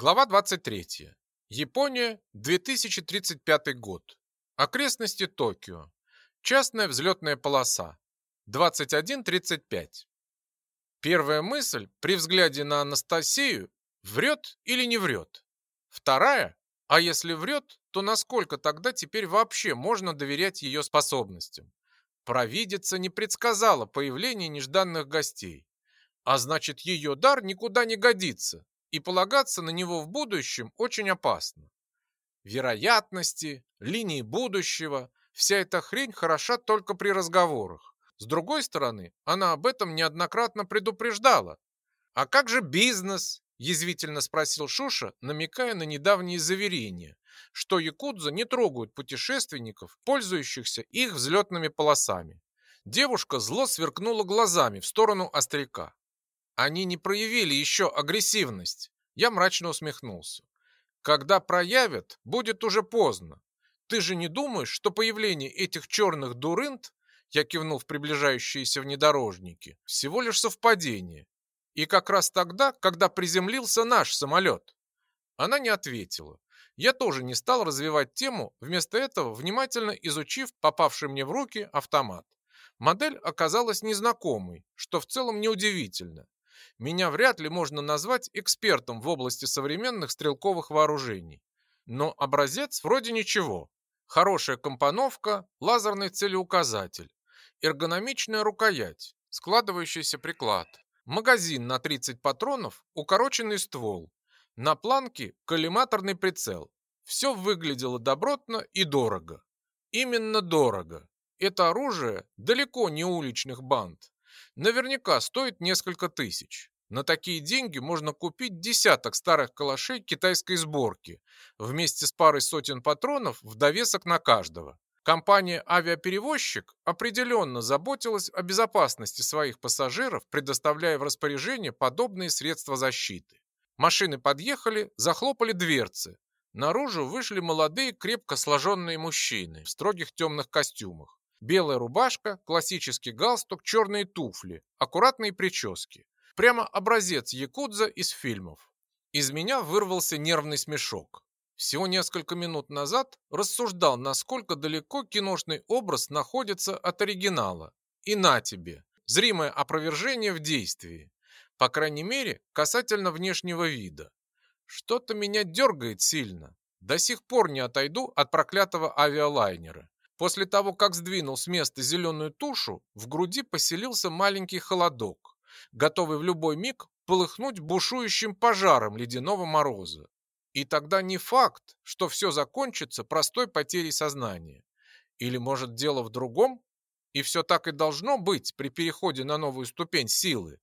Глава 23. Япония, 2035 год. Окрестности Токио. Частная взлетная полоса. 21.35. Первая мысль при взгляде на Анастасию – врет или не врет. Вторая – а если врет, то насколько тогда теперь вообще можно доверять ее способностям? Провидица не предсказала появление нежданных гостей. А значит, ее дар никуда не годится, и полагаться на него в будущем очень опасно. Вероятности, линии будущего – вся эта хрень хороша только при разговорах. С другой стороны, она об этом неоднократно предупреждала. «А как же бизнес?» – язвительно спросил Шуша, намекая на недавние заверения, что якудза не трогают путешественников, пользующихся их взлетными полосами. Девушка зло сверкнула глазами в сторону остряка. Они не проявили еще агрессивность. Я мрачно усмехнулся. Когда проявят, будет уже поздно. Ты же не думаешь, что появление этих черных дурынт, я кивнул в приближающиеся внедорожники, всего лишь совпадение. И как раз тогда, когда приземлился наш самолет. Она не ответила. Я тоже не стал развивать тему, вместо этого внимательно изучив попавший мне в руки автомат. Модель оказалась незнакомой, что в целом неудивительно. Меня вряд ли можно назвать экспертом в области современных стрелковых вооружений. Но образец вроде ничего. Хорошая компоновка, лазерный целеуказатель, эргономичная рукоять, складывающийся приклад, магазин на 30 патронов, укороченный ствол, на планке коллиматорный прицел. Все выглядело добротно и дорого. Именно дорого. Это оружие далеко не уличных банд. Наверняка стоит несколько тысяч. На такие деньги можно купить десяток старых калашей китайской сборки вместе с парой сотен патронов в довесок на каждого. Компания «Авиаперевозчик» определенно заботилась о безопасности своих пассажиров, предоставляя в распоряжение подобные средства защиты. Машины подъехали, захлопали дверцы. Наружу вышли молодые, крепко сложенные мужчины в строгих темных костюмах. Белая рубашка, классический галстук, черные туфли, аккуратные прически. Прямо образец якудза из фильмов. Из меня вырвался нервный смешок. Всего несколько минут назад рассуждал, насколько далеко киношный образ находится от оригинала. И на тебе, зримое опровержение в действии. По крайней мере, касательно внешнего вида. Что-то меня дергает сильно. До сих пор не отойду от проклятого авиалайнера. После того, как сдвинул с места зеленую тушу, в груди поселился маленький холодок, готовый в любой миг полыхнуть бушующим пожаром ледяного мороза. И тогда не факт, что все закончится простой потерей сознания. Или, может, дело в другом? И все так и должно быть при переходе на новую ступень силы.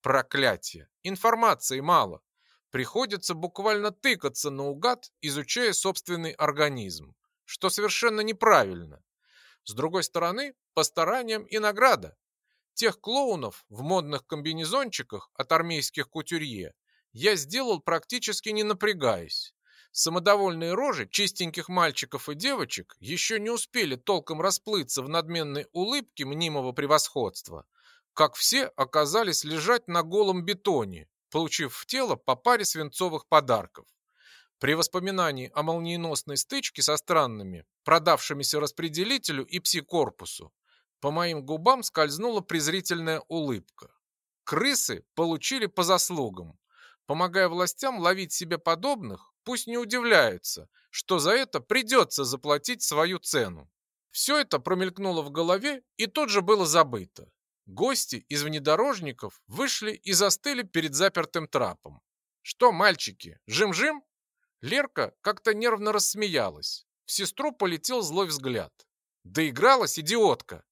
Проклятие! Информации мало. Приходится буквально тыкаться наугад, изучая собственный организм что совершенно неправильно. С другой стороны, по стараниям и награда. Тех клоунов в модных комбинезончиках от армейских кутюрье я сделал практически не напрягаясь. Самодовольные рожи чистеньких мальчиков и девочек еще не успели толком расплыться в надменной улыбке мнимого превосходства, как все оказались лежать на голом бетоне, получив в тело по паре свинцовых подарков. При воспоминании о молниеносной стычке со странными, продавшимися распределителю и пси-корпусу, по моим губам скользнула презрительная улыбка. Крысы получили по заслугам. Помогая властям ловить себе подобных, пусть не удивляются, что за это придется заплатить свою цену. Все это промелькнуло в голове и тут же было забыто. Гости из внедорожников вышли и застыли перед запертым трапом. «Что, мальчики, жим-жим?» Лерка как-то нервно рассмеялась. В сестру полетел злой взгляд. «Доигралась, идиотка!»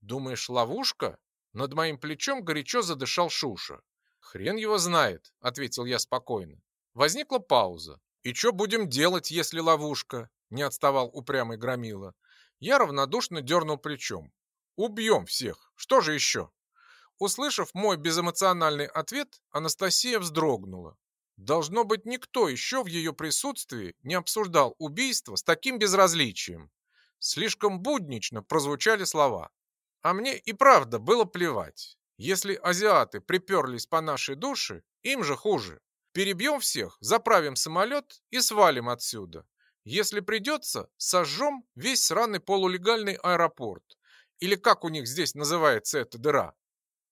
«Думаешь, ловушка?» Над моим плечом горячо задышал Шуша. «Хрен его знает», — ответил я спокойно. Возникла пауза. «И что будем делать, если ловушка?» — не отставал упрямый Громила. Я равнодушно дернул плечом. «Убьем всех! Что же еще?» Услышав мой безэмоциональный ответ, Анастасия вздрогнула. Должно быть, никто еще в ее присутствии не обсуждал убийство с таким безразличием. Слишком буднично прозвучали слова. А мне и правда было плевать. Если азиаты приперлись по нашей душе, им же хуже. Перебьем всех, заправим самолет и свалим отсюда. Если придется, сожжем весь сраный полулегальный аэропорт. Или как у них здесь называется эта дыра.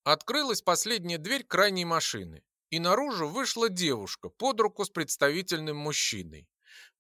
Открылась последняя дверь крайней машины, и наружу вышла девушка под руку с представительным мужчиной.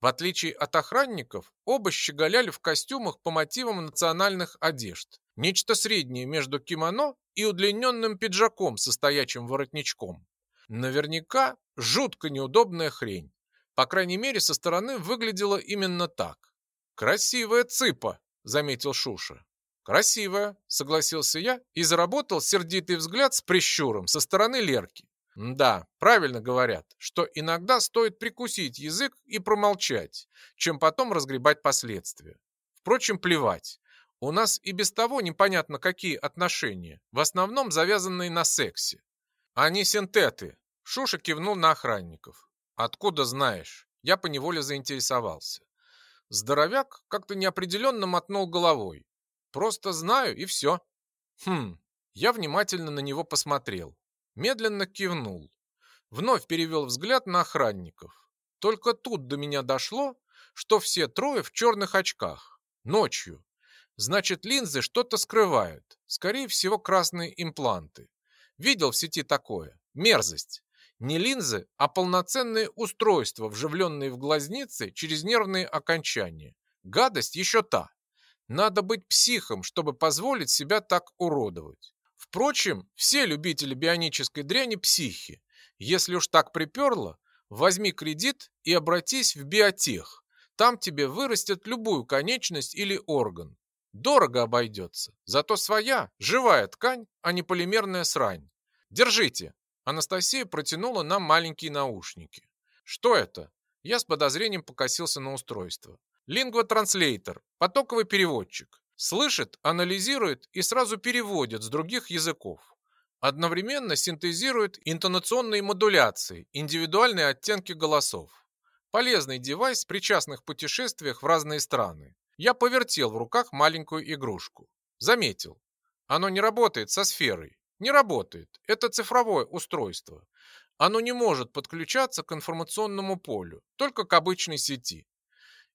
В отличие от охранников, оба щеголяли в костюмах по мотивам национальных одежд. Нечто среднее между кимоно и удлиненным пиджаком со стоячим воротничком. Наверняка жутко неудобная хрень. По крайней мере, со стороны выглядело именно так. «Красивая цыпа», — заметил Шуша. «Красивая», — согласился я и заработал сердитый взгляд с прищуром со стороны Лерки. Да, правильно говорят, что иногда стоит прикусить язык и промолчать, чем потом разгребать последствия. Впрочем, плевать. У нас и без того непонятно какие отношения, в основном завязанные на сексе. Они синтеты. Шуша кивнул на охранников. Откуда знаешь? Я поневоле заинтересовался. Здоровяк как-то неопределенно мотнул головой. Просто знаю и все. Хм, я внимательно на него посмотрел. Медленно кивнул. Вновь перевел взгляд на охранников. Только тут до меня дошло, что все трое в черных очках. Ночью. Значит, линзы что-то скрывают. Скорее всего, красные импланты. Видел в сети такое. Мерзость. Не линзы, а полноценные устройства, вживленные в глазницы через нервные окончания. Гадость еще та. Надо быть психом, чтобы позволить себя так уродовать. Впрочем, все любители бионической дряни психи. Если уж так приперло, возьми кредит и обратись в биотех. Там тебе вырастет любую конечность или орган. Дорого обойдется, зато своя, живая ткань, а не полимерная срань. Держите. Анастасия протянула нам маленькие наушники. Что это? Я с подозрением покосился на устройство. Лингвотранслейтер, потоковый переводчик. Слышит, анализирует и сразу переводит с других языков. Одновременно синтезирует интонационные модуляции, индивидуальные оттенки голосов. Полезный девайс при частных путешествиях в разные страны. Я повертел в руках маленькую игрушку. Заметил. Оно не работает со сферой. Не работает. Это цифровое устройство. Оно не может подключаться к информационному полю, только к обычной сети.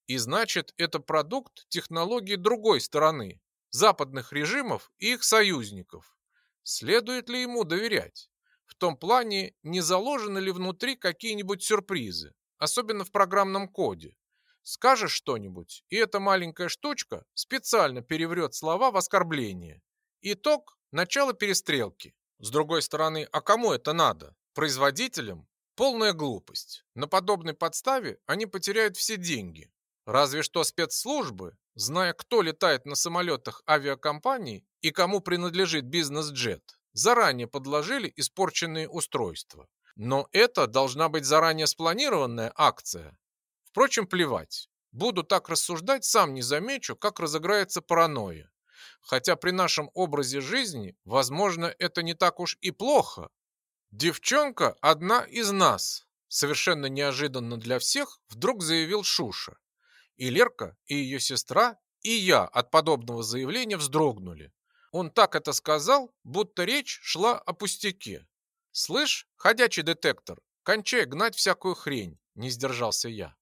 И значит, это продукт технологии другой стороны, западных режимов и их союзников. Следует ли ему доверять? В том плане, не заложены ли внутри какие-нибудь сюрпризы, особенно в программном коде. Скажешь что-нибудь, и эта маленькая штучка специально переврет слова в оскорбление. Итог Начало перестрелки. С другой стороны, а кому это надо? Производителям? Полная глупость. На подобной подставе они потеряют все деньги. Разве что спецслужбы, зная, кто летает на самолетах авиакомпаний и кому принадлежит бизнес-джет, заранее подложили испорченные устройства. Но это должна быть заранее спланированная акция. Впрочем, плевать. Буду так рассуждать, сам не замечу, как разыграется паранойя. Хотя при нашем образе жизни, возможно, это не так уж и плохо. Девчонка одна из нас, совершенно неожиданно для всех, вдруг заявил Шуша. И Лерка, и ее сестра, и я от подобного заявления вздрогнули. Он так это сказал, будто речь шла о пустяке. «Слышь, ходячий детектор, кончай гнать всякую хрень», — не сдержался я.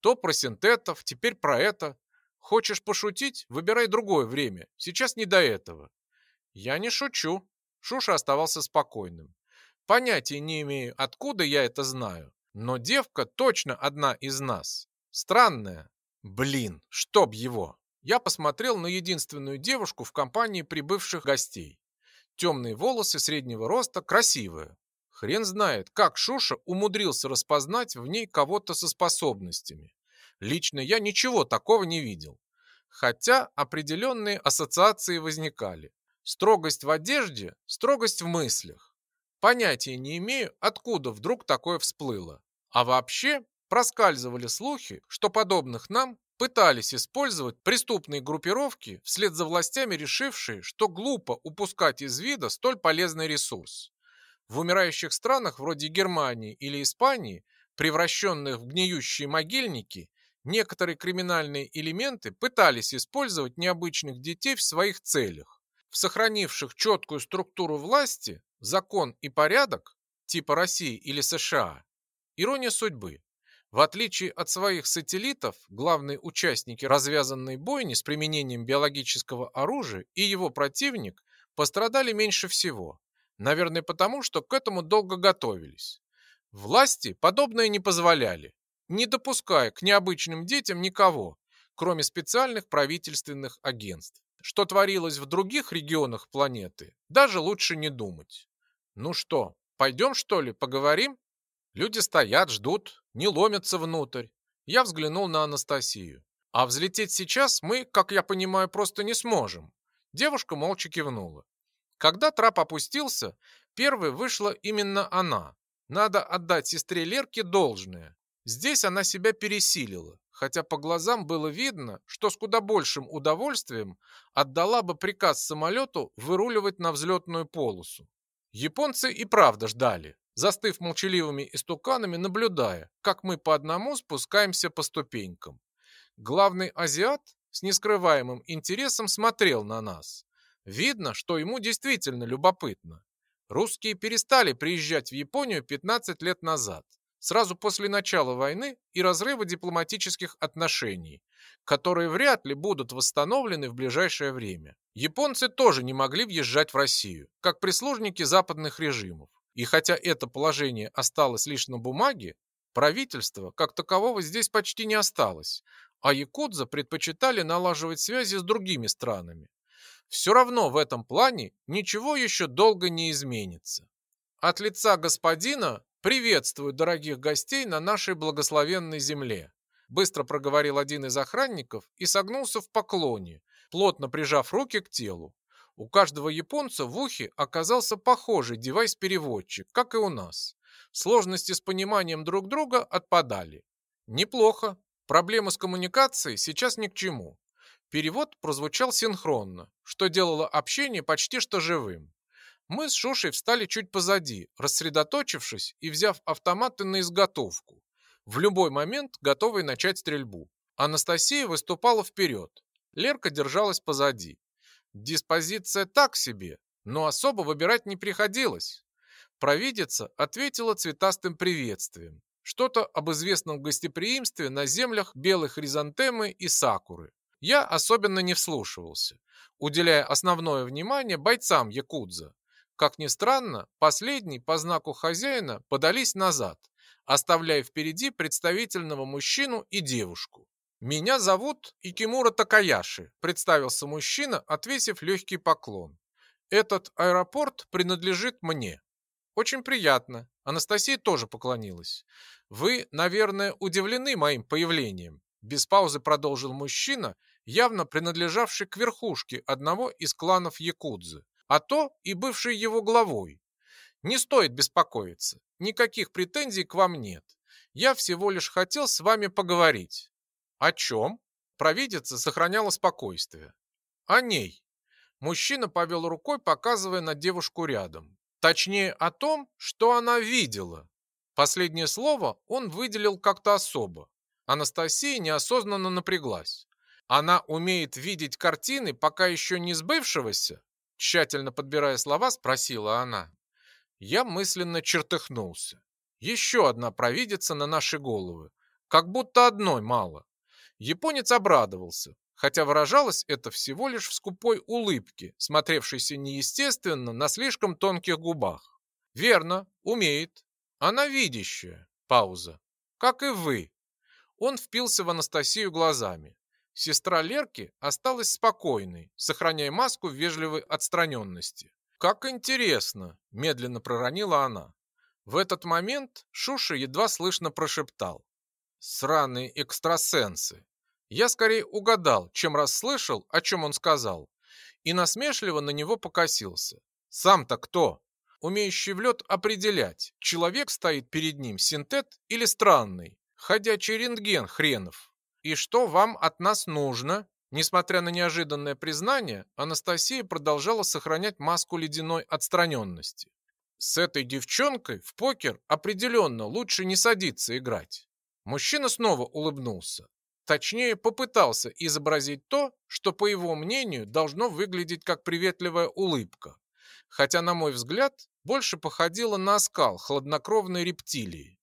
«То про синтетов, теперь про это. Хочешь пошутить? Выбирай другое время. Сейчас не до этого. Я не шучу. Шуша оставался спокойным. Понятия не имею, откуда я это знаю. Но девка точно одна из нас. Странная. Блин, чтоб его. Я посмотрел на единственную девушку в компании прибывших гостей. Темные волосы среднего роста, красивая. Хрен знает, как Шуша умудрился распознать в ней кого-то со способностями. Лично я ничего такого не видел. Хотя определенные ассоциации возникали. Строгость в одежде, строгость в мыслях. Понятия не имею, откуда вдруг такое всплыло. А вообще, проскальзывали слухи, что подобных нам пытались использовать преступные группировки вслед за властями, решившие, что глупо упускать из вида столь полезный ресурс. В умирающих странах вроде Германии или Испании, превращенных в гниющие могильники, некоторые криминальные элементы пытались использовать необычных детей в своих целях. В сохранивших четкую структуру власти, закон и порядок, типа России или США, Ирония судьбы. В отличие от своих сателлитов, главные участники развязанной бойни с применением биологического оружия и его противник пострадали меньше всего. Наверное, потому, что к этому долго готовились. Власти подобное не позволяли, не допуская к необычным детям никого, кроме специальных правительственных агентств. Что творилось в других регионах планеты, даже лучше не думать. Ну что, пойдем что ли, поговорим? Люди стоят, ждут, не ломятся внутрь. Я взглянул на Анастасию. А взлететь сейчас мы, как я понимаю, просто не сможем. Девушка молча кивнула. Когда трап опустился, первой вышла именно она. Надо отдать сестре Лерке должное. Здесь она себя пересилила, хотя по глазам было видно, что с куда большим удовольствием отдала бы приказ самолету выруливать на взлетную полосу. Японцы и правда ждали, застыв молчаливыми истуканами, наблюдая, как мы по одному спускаемся по ступенькам. Главный азиат с нескрываемым интересом смотрел на нас. Видно, что ему действительно любопытно. Русские перестали приезжать в Японию 15 лет назад, сразу после начала войны и разрыва дипломатических отношений, которые вряд ли будут восстановлены в ближайшее время. Японцы тоже не могли въезжать в Россию, как прислужники западных режимов. И хотя это положение осталось лишь на бумаге, правительства как такового здесь почти не осталось, а якудза предпочитали налаживать связи с другими странами. Все равно в этом плане ничего еще долго не изменится. От лица господина приветствую дорогих гостей на нашей благословенной земле. Быстро проговорил один из охранников и согнулся в поклоне, плотно прижав руки к телу. У каждого японца в ухе оказался похожий девайс-переводчик, как и у нас. Сложности с пониманием друг друга отпадали. Неплохо. Проблемы с коммуникацией сейчас ни к чему. Перевод прозвучал синхронно, что делало общение почти что живым. Мы с Шушей встали чуть позади, рассредоточившись и взяв автоматы на изготовку. В любой момент готовые начать стрельбу. Анастасия выступала вперед. Лерка держалась позади. Диспозиция так себе, но особо выбирать не приходилось. Провидица ответила цветастым приветствием. Что-то об известном гостеприимстве на землях белых хризантемы и сакуры. Я особенно не вслушивался, уделяя основное внимание бойцам якудза. Как ни странно, последние по знаку хозяина подались назад, оставляя впереди представительного мужчину и девушку. «Меня зовут Икимура Такаяши», – представился мужчина, отвесив легкий поклон. «Этот аэропорт принадлежит мне». «Очень приятно». Анастасия тоже поклонилась. «Вы, наверное, удивлены моим появлением», – без паузы продолжил мужчина, явно принадлежавший к верхушке одного из кланов Якудзы, а то и бывший его главой. «Не стоит беспокоиться. Никаких претензий к вам нет. Я всего лишь хотел с вами поговорить. О чем? Провидица сохраняла спокойствие. О ней. Мужчина повел рукой, показывая на девушку рядом. Точнее, о том, что она видела. Последнее слово он выделил как-то особо. Анастасия неосознанно напряглась. Она умеет видеть картины, пока еще не сбывшегося? Тщательно подбирая слова, спросила она. Я мысленно чертыхнулся. Еще одна провидица на наши головы. Как будто одной мало. Японец обрадовался, хотя выражалось это всего лишь в скупой улыбке, смотревшейся неестественно на слишком тонких губах. Верно, умеет. Она видящая. Пауза. Как и вы. Он впился в Анастасию глазами. Сестра Лерки осталась спокойной, сохраняя маску вежливой отстраненности. «Как интересно!» – медленно проронила она. В этот момент Шуша едва слышно прошептал. «Сраные экстрасенсы! Я скорее угадал, чем расслышал, о чем он сказал, и насмешливо на него покосился. Сам-то кто? Умеющий в лед определять, человек стоит перед ним синтет или странный, ходячий рентген хренов. И что вам от нас нужно? Несмотря на неожиданное признание, Анастасия продолжала сохранять маску ледяной отстраненности. С этой девчонкой в покер определенно лучше не садиться играть. Мужчина снова улыбнулся. Точнее, попытался изобразить то, что, по его мнению, должно выглядеть как приветливая улыбка. Хотя, на мой взгляд, больше походило на оскал хладнокровной рептилии.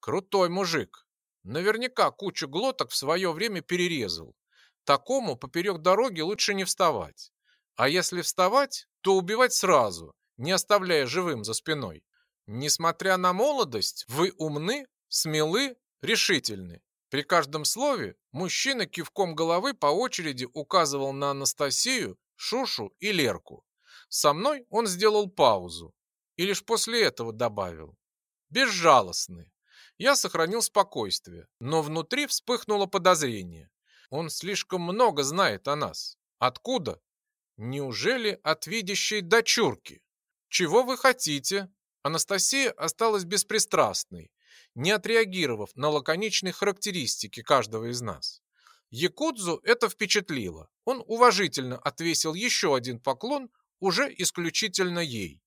Крутой мужик. Наверняка кучу глоток в свое время перерезал. Такому поперек дороги лучше не вставать. А если вставать, то убивать сразу, не оставляя живым за спиной. Несмотря на молодость, вы умны, смелы, решительны. При каждом слове мужчина кивком головы по очереди указывал на Анастасию, Шушу и Лерку. Со мной он сделал паузу и лишь после этого добавил. Безжалостны. Я сохранил спокойствие, но внутри вспыхнуло подозрение. Он слишком много знает о нас. Откуда? Неужели от видящей дочурки? Чего вы хотите? Анастасия осталась беспристрастной, не отреагировав на лаконичные характеристики каждого из нас. Якудзу это впечатлило. Он уважительно отвесил еще один поклон уже исключительно ей.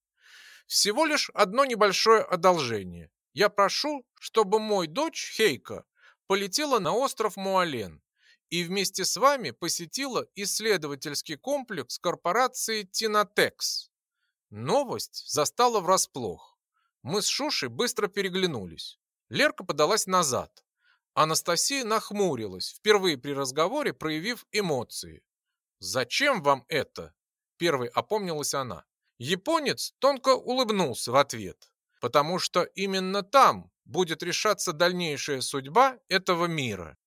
Всего лишь одно небольшое одолжение. Я прошу, чтобы мой дочь Хейка полетела на остров Муален и вместе с вами посетила исследовательский комплекс корпорации Тинатекс. Новость застала врасплох. Мы с Шушей быстро переглянулись. Лерка подалась назад. Анастасия нахмурилась, впервые при разговоре проявив эмоции. «Зачем вам это?» Первой опомнилась она. Японец тонко улыбнулся в ответ, потому что именно там будет решаться дальнейшая судьба этого мира.